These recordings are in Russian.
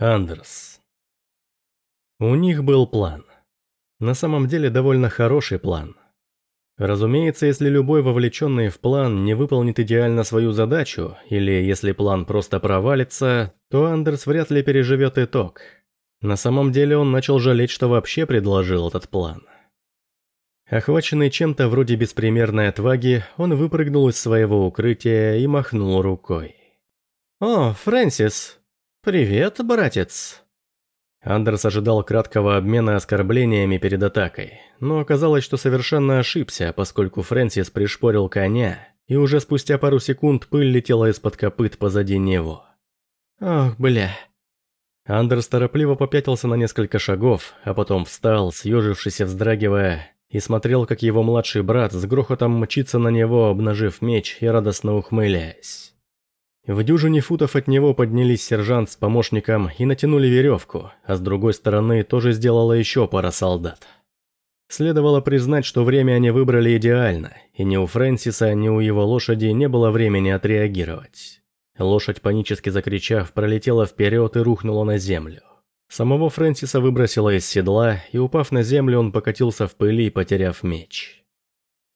Андерс. У них был план. На самом деле довольно хороший план. Разумеется, если любой вовлеченный в план не выполнит идеально свою задачу, или если план просто провалится, то Андерс вряд ли переживет итог. На самом деле он начал жалеть, что вообще предложил этот план. Охваченный чем-то вроде беспримерной отваги, он выпрыгнул из своего укрытия и махнул рукой. «О, Фрэнсис, «Привет, братец!» Андерс ожидал краткого обмена оскорблениями перед атакой, но оказалось, что совершенно ошибся, поскольку Фрэнсис пришпорил коня, и уже спустя пару секунд пыль летела из-под копыт позади него. «Ох, бля!» Андерс торопливо попятился на несколько шагов, а потом встал, съежившись и вздрагивая, и смотрел, как его младший брат с грохотом мчится на него, обнажив меч и радостно ухмыляясь. В дюжине футов от него поднялись сержант с помощником и натянули веревку, а с другой стороны тоже сделала еще пара солдат. Следовало признать, что время они выбрали идеально, и ни у Фрэнсиса, ни у его лошади не было времени отреагировать. Лошадь, панически закричав, пролетела вперед и рухнула на землю. Самого Фрэнсиса выбросило из седла, и упав на землю, он покатился в пыли, потеряв меч.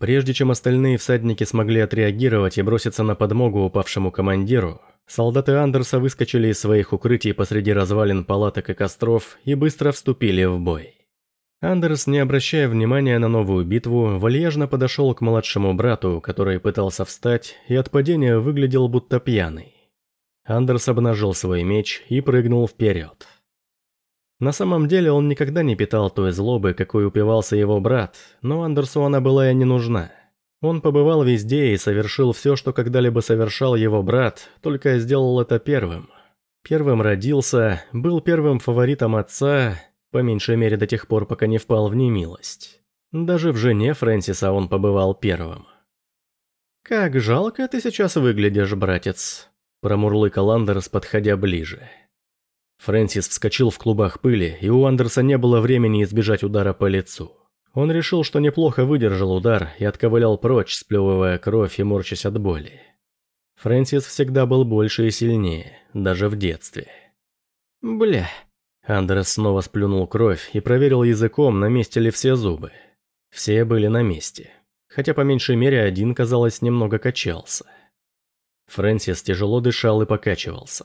Прежде чем остальные всадники смогли отреагировать и броситься на подмогу упавшему командиру, солдаты Андерса выскочили из своих укрытий посреди развалин палаток и костров и быстро вступили в бой. Андерс, не обращая внимания на новую битву, вальяжно подошел к младшему брату, который пытался встать, и от падения выглядел будто пьяный. Андерс обнажил свой меч и прыгнул вперед. На самом деле он никогда не питал той злобы, какой упивался его брат, но Андерсу она была и не нужна. Он побывал везде и совершил все, что когда-либо совершал его брат, только сделал это первым. Первым родился, был первым фаворитом отца, по меньшей мере до тех пор, пока не впал в немилость. Даже в жене Фрэнсиса он побывал первым. «Как жалко ты сейчас выглядишь, братец», – промурлыкал Андерс, подходя ближе. Фрэнсис вскочил в клубах пыли, и у Андерса не было времени избежать удара по лицу. Он решил, что неплохо выдержал удар и отковылял прочь, сплевывая кровь и морчась от боли. Фрэнсис всегда был больше и сильнее, даже в детстве. «Бля». Андерс снова сплюнул кровь и проверил языком, на месте ли все зубы. Все были на месте. Хотя по меньшей мере один, казалось, немного качался. Фрэнсис тяжело дышал и покачивался.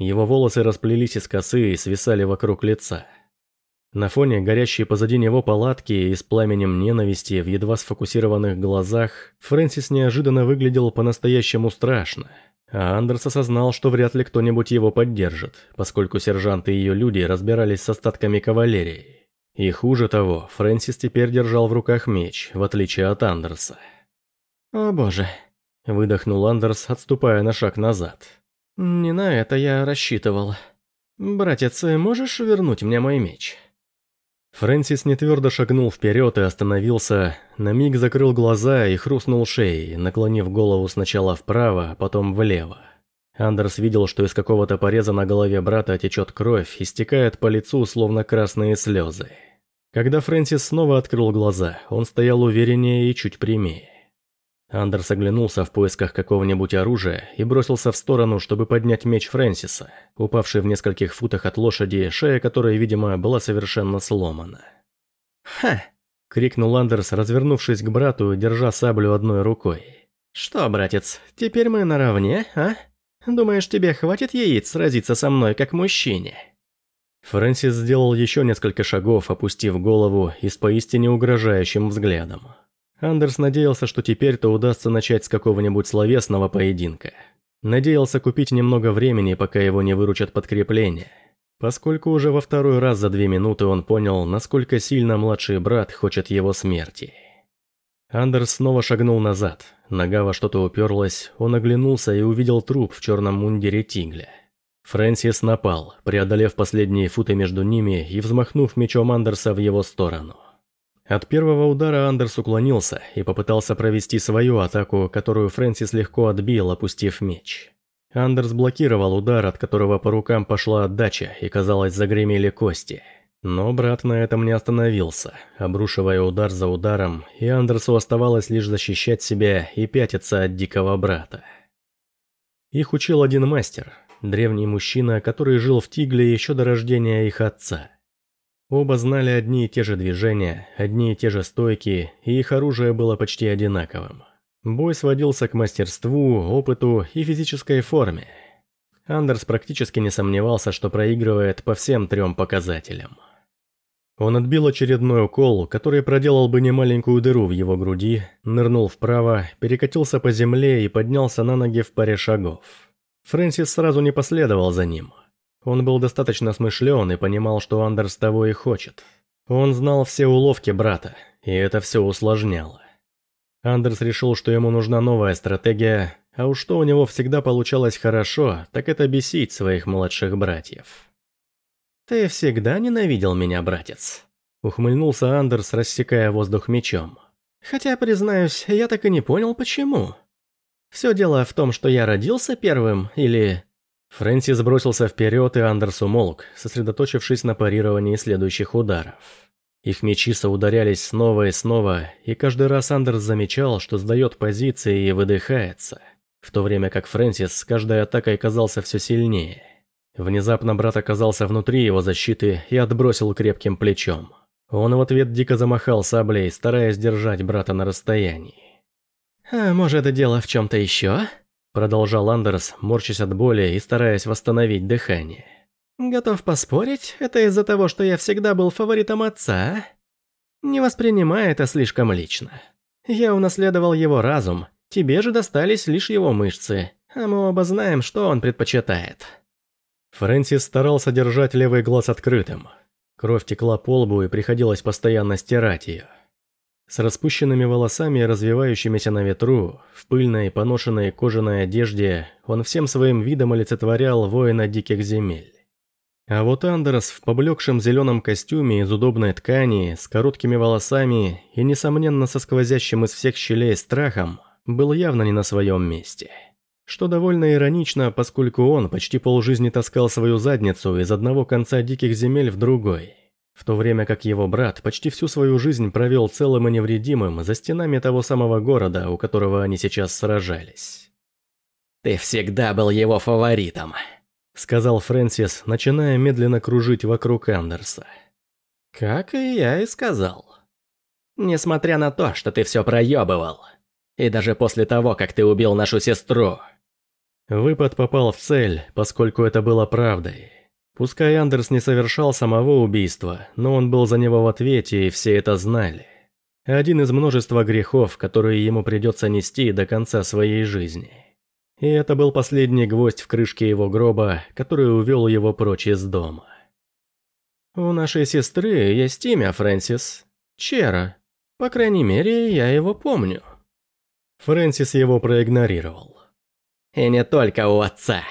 Его волосы расплелись из косы и свисали вокруг лица. На фоне горящей позади него палатки и с пламенем ненависти в едва сфокусированных глазах, Фрэнсис неожиданно выглядел по-настоящему страшно. А Андерс осознал, что вряд ли кто-нибудь его поддержит, поскольку сержант и ее люди разбирались с остатками кавалерии. И хуже того, Фрэнсис теперь держал в руках меч, в отличие от Андерса. «О боже», – выдохнул Андерс, отступая на шаг назад. «Не на это я рассчитывал. Братец, можешь вернуть мне мой меч?» Фрэнсис нетвердо шагнул вперед и остановился, на миг закрыл глаза и хрустнул шеей, наклонив голову сначала вправо, а потом влево. Андерс видел, что из какого-то пореза на голове брата течет кровь и стекает по лицу, словно красные слезы. Когда Фрэнсис снова открыл глаза, он стоял увереннее и чуть прямее. Андерс оглянулся в поисках какого-нибудь оружия и бросился в сторону, чтобы поднять меч Фрэнсиса, упавший в нескольких футах от лошади, шея которой, видимо, была совершенно сломана. «Ха!» – крикнул Андерс, развернувшись к брату держа саблю одной рукой. «Что, братец, теперь мы наравне, а? Думаешь, тебе хватит яиц сразиться со мной как мужчине?» Фрэнсис сделал еще несколько шагов, опустив голову и с поистине угрожающим взглядом. Андерс надеялся, что теперь-то удастся начать с какого-нибудь словесного поединка. Надеялся купить немного времени, пока его не выручат подкрепления. Поскольку уже во второй раз за две минуты он понял, насколько сильно младший брат хочет его смерти. Андерс снова шагнул назад. Нога во что-то уперлась, он оглянулся и увидел труп в черном мундире тигля. Фрэнсис напал, преодолев последние футы между ними и взмахнув мечом Андерса в его сторону. От первого удара Андерс уклонился и попытался провести свою атаку, которую Фрэнсис легко отбил, опустив меч. Андерс блокировал удар, от которого по рукам пошла отдача и, казалось, загремели кости. Но брат на этом не остановился, обрушивая удар за ударом, и Андерсу оставалось лишь защищать себя и пятиться от дикого брата. Их учил один мастер, древний мужчина, который жил в Тигле еще до рождения их отца. Оба знали одни и те же движения, одни и те же стойки, и их оружие было почти одинаковым. Бой сводился к мастерству, опыту и физической форме. Андерс практически не сомневался, что проигрывает по всем трем показателям. Он отбил очередной укол, который проделал бы немаленькую дыру в его груди, нырнул вправо, перекатился по земле и поднялся на ноги в паре шагов. Фрэнсис сразу не последовал за ним. Он был достаточно смышлен и понимал, что Андерс того и хочет. Он знал все уловки брата, и это все усложняло. Андерс решил, что ему нужна новая стратегия, а уж что у него всегда получалось хорошо, так это бесить своих младших братьев. «Ты всегда ненавидел меня, братец», — ухмыльнулся Андерс, рассекая воздух мечом. «Хотя, признаюсь, я так и не понял, почему. Все дело в том, что я родился первым, или...» Фрэнсис бросился вперед, и Андерс умолк, сосредоточившись на парировании следующих ударов. Их мечи соударялись снова и снова, и каждый раз Андерс замечал, что сдает позиции и выдыхается, в то время как Фрэнсис с каждой атакой казался все сильнее. Внезапно брат оказался внутри его защиты и отбросил крепким плечом. Он в ответ дико замахал саблей, стараясь держать брата на расстоянии. «А может, дело в чем-то еще?» Продолжал Андерс, морчась от боли и стараясь восстановить дыхание. «Готов поспорить, это из-за того, что я всегда был фаворитом отца, Не воспринимай это слишком лично. Я унаследовал его разум, тебе же достались лишь его мышцы, а мы оба знаем, что он предпочитает». Фрэнсис старался держать левый глаз открытым. Кровь текла по лбу и приходилось постоянно стирать ее. С распущенными волосами, развивающимися на ветру, в пыльной, поношенной кожаной одежде, он всем своим видом олицетворял воина диких земель. А вот Андерс в поблекшем зеленом костюме из удобной ткани, с короткими волосами и, несомненно, со сквозящим из всех щелей страхом, был явно не на своем месте. Что довольно иронично, поскольку он почти полжизни таскал свою задницу из одного конца диких земель в другой, в то время как его брат почти всю свою жизнь провел целым и невредимым за стенами того самого города, у которого они сейчас сражались. «Ты всегда был его фаворитом», — сказал Фрэнсис, начиная медленно кружить вокруг Андерса. «Как и я и сказал. Несмотря на то, что ты все проебывал, и даже после того, как ты убил нашу сестру, Выпад попал в цель, поскольку это было правдой. Пускай Андерс не совершал самого убийства, но он был за него в ответе, и все это знали. Один из множества грехов, которые ему придется нести до конца своей жизни. И это был последний гвоздь в крышке его гроба, который увел его прочь из дома. «У нашей сестры есть имя, Фрэнсис. Чера. По крайней мере, я его помню». Фрэнсис его проигнорировал. И не только у отца.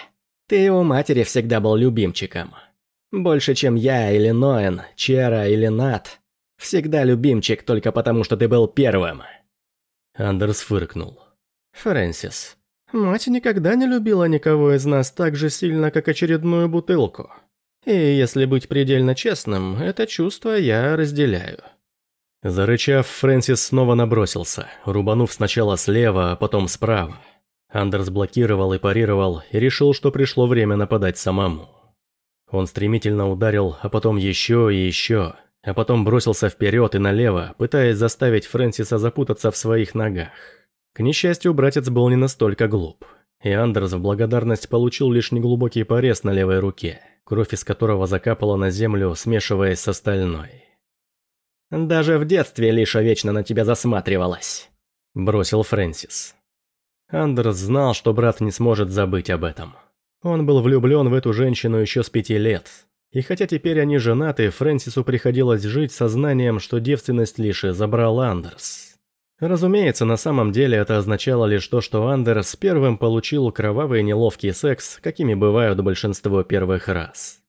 Ты у матери всегда был любимчиком. Больше, чем я или Ноэн, Чера или Нат. Всегда любимчик только потому, что ты был первым. Андерс фыркнул. Фрэнсис, мать никогда не любила никого из нас так же сильно, как очередную бутылку. И если быть предельно честным, это чувство я разделяю. Зарычав, Фрэнсис снова набросился, рубанув сначала слева, а потом справа. Андерс блокировал и парировал, и решил, что пришло время нападать самому. Он стремительно ударил, а потом еще и еще, а потом бросился вперед и налево, пытаясь заставить Фрэнсиса запутаться в своих ногах. К несчастью, братец был не настолько глуп, и Андерс в благодарность получил лишь неглубокий порез на левой руке, кровь из которого закапала на землю, смешиваясь с остальной. «Даже в детстве Лиша вечно на тебя засматривалась», – бросил Фрэнсис. Андерс знал, что брат не сможет забыть об этом. Он был влюблен в эту женщину еще с пяти лет. И хотя теперь они женаты, Фрэнсису приходилось жить сознанием, что девственность лишь забрал Андерс. Разумеется, на самом деле это означало лишь то, что Андерс первым получил кровавый неловкий секс, какими бывают большинство первых раз.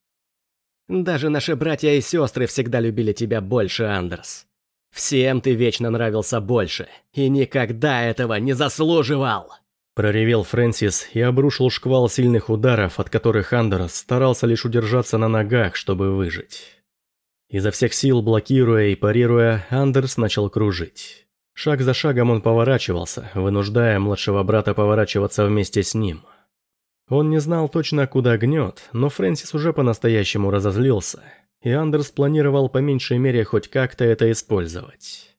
«Даже наши братья и сестры всегда любили тебя больше, Андерс. Всем ты вечно нравился больше, и никогда этого не заслуживал!» Проревел Фрэнсис и обрушил шквал сильных ударов, от которых Андерс старался лишь удержаться на ногах, чтобы выжить. Изо всех сил блокируя и парируя, Андерс начал кружить. Шаг за шагом он поворачивался, вынуждая младшего брата поворачиваться вместе с ним. Он не знал точно, куда гнет, но Фрэнсис уже по-настоящему разозлился, и Андерс планировал по меньшей мере хоть как-то это использовать.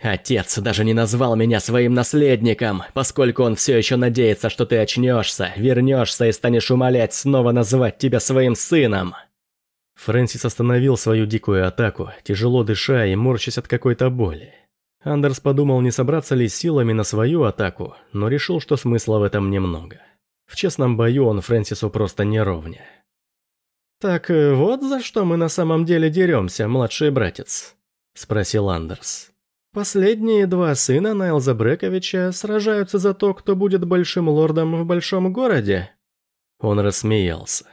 Отец даже не назвал меня своим наследником, поскольку он все еще надеется, что ты очнешься, вернешься и станешь умолять снова называть тебя своим сыном. Фрэнсис остановил свою дикую атаку, тяжело дыша и морщась от какой-то боли. Андерс подумал, не собраться ли силами на свою атаку, но решил, что смысла в этом немного. В честном бою он Фрэнсису просто не ровня. «Так э, вот за что мы на самом деле деремся, младший братец?» – спросил Андерс. Последние два сына Найлза Брековича сражаются за то, кто будет большим лордом в большом городе. Он рассмеялся.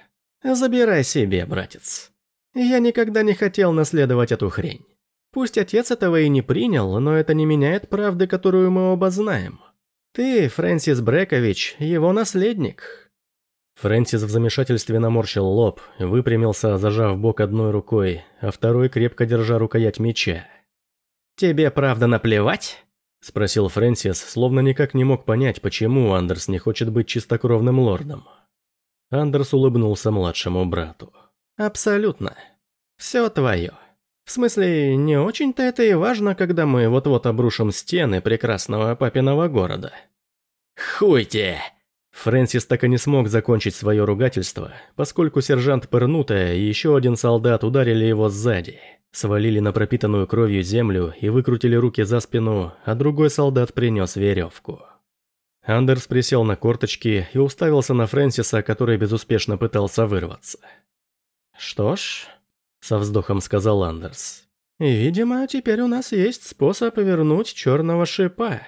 «Забирай себе, братец. Я никогда не хотел наследовать эту хрень. Пусть отец этого и не принял, но это не меняет правды, которую мы оба знаем. Ты, Фрэнсис Брекович, его наследник». Фрэнсис в замешательстве наморщил лоб, выпрямился, зажав бок одной рукой, а второй крепко держа рукоять меча. «Тебе правда наплевать?» – спросил Фрэнсис, словно никак не мог понять, почему Андерс не хочет быть чистокровным лордом. Андерс улыбнулся младшему брату. «Абсолютно. Все твое. В смысле, не очень-то это и важно, когда мы вот-вот обрушим стены прекрасного папиного города». «Хуйте!» Фрэнсис так и не смог закончить свое ругательство, поскольку сержант Пернута и еще один солдат ударили его сзади – свалили на пропитанную кровью землю и выкрутили руки за спину, а другой солдат принес веревку. Андерс присел на корточки и уставился на Фрэнсиса, который безуспешно пытался вырваться. «Что ж», — со вздохом сказал Андерс, — «видимо, теперь у нас есть способ вернуть черного шипа».